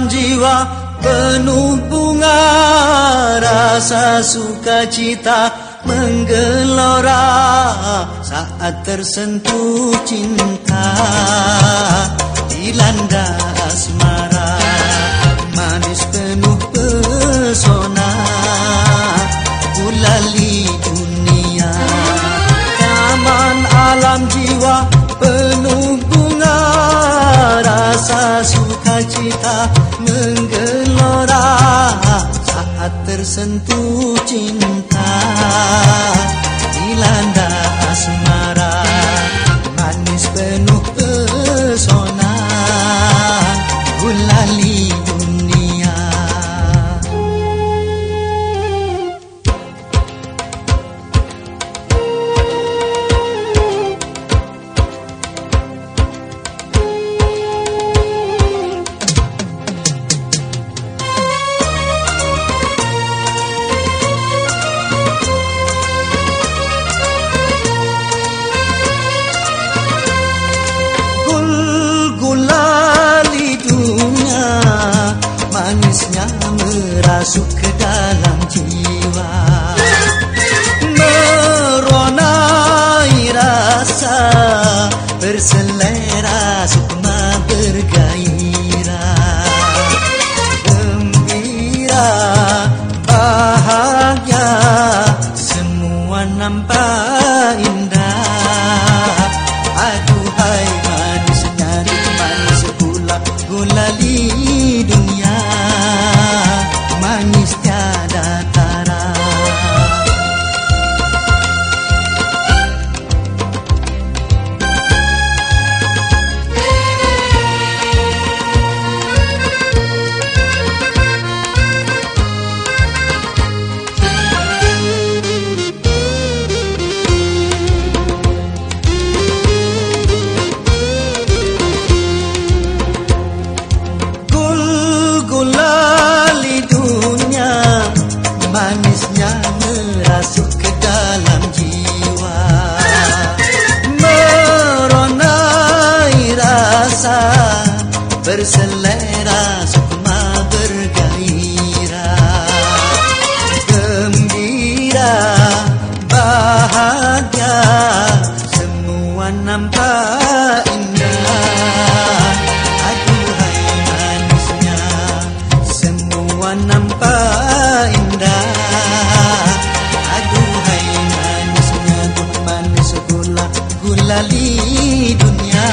alam jiwa penuh bunga rasa sukacita menggelora saat tersentuh cinta. Dilanda asmara sukacita menggelora saat tersentuh cinta. Dilanda asmara manis penuh pesona. Gulali semua nampak indah. Aduhai manisnya manis gula gulali dunia. Manis tiada rasa berselera sukma bergairah. Gembira bahagia semua nampak indah. Aduhai manisnya semua nampak indah. Aduhai manisnya manis gula gulali dunia